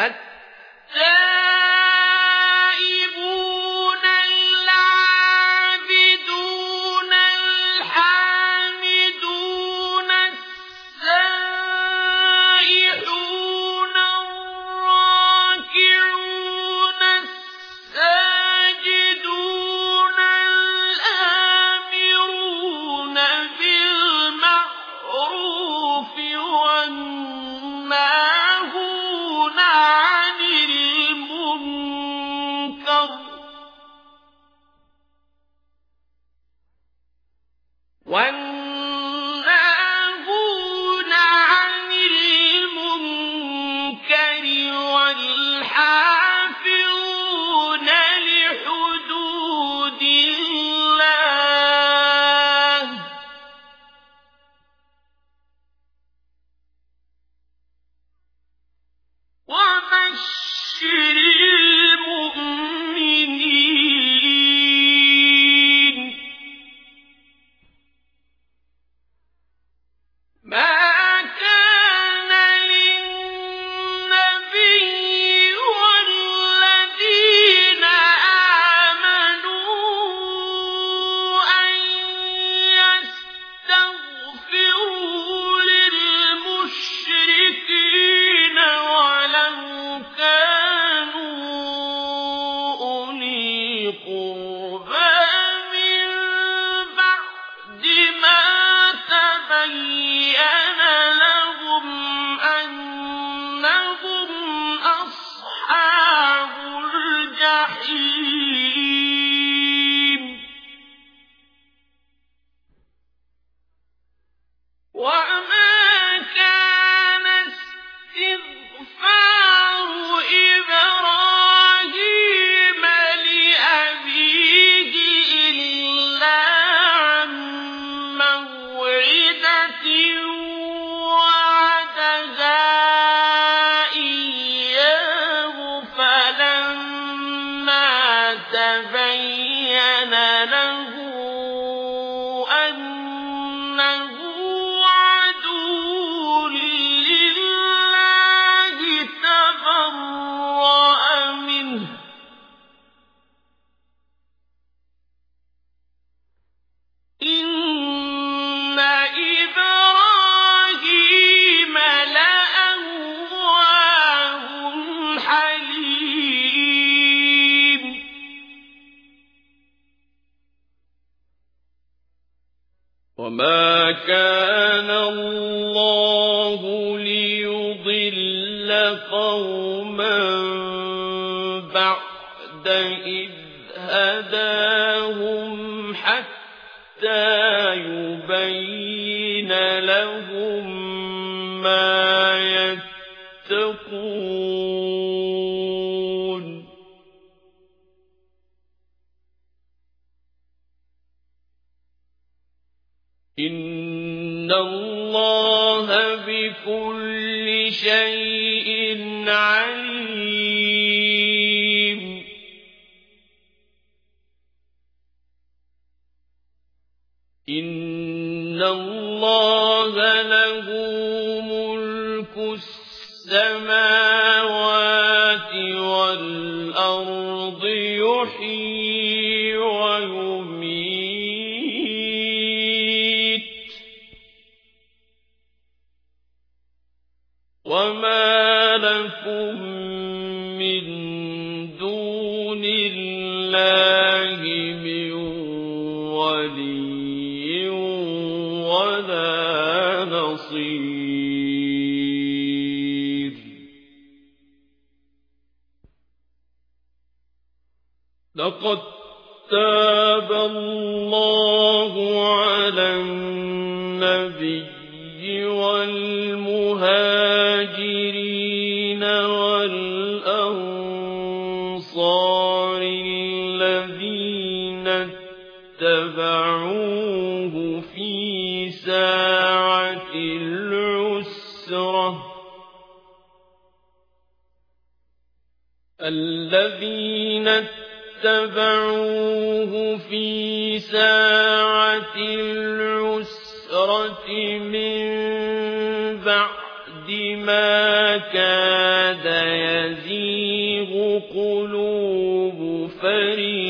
أن وما كان الله ليضل قوما بعد إذ هداهم حتى يبين لهم ما إن الله بكل شيء عليم إن الله له ملك السماوات والأرض يحيي وما لكم من دون الله من ولي ولا نصير. لقد تاب الله على النبي الساعة العسرة. الذين اتبعوه في ساعة العسرة من بعد ما كاد يزيغ قلوب فريق.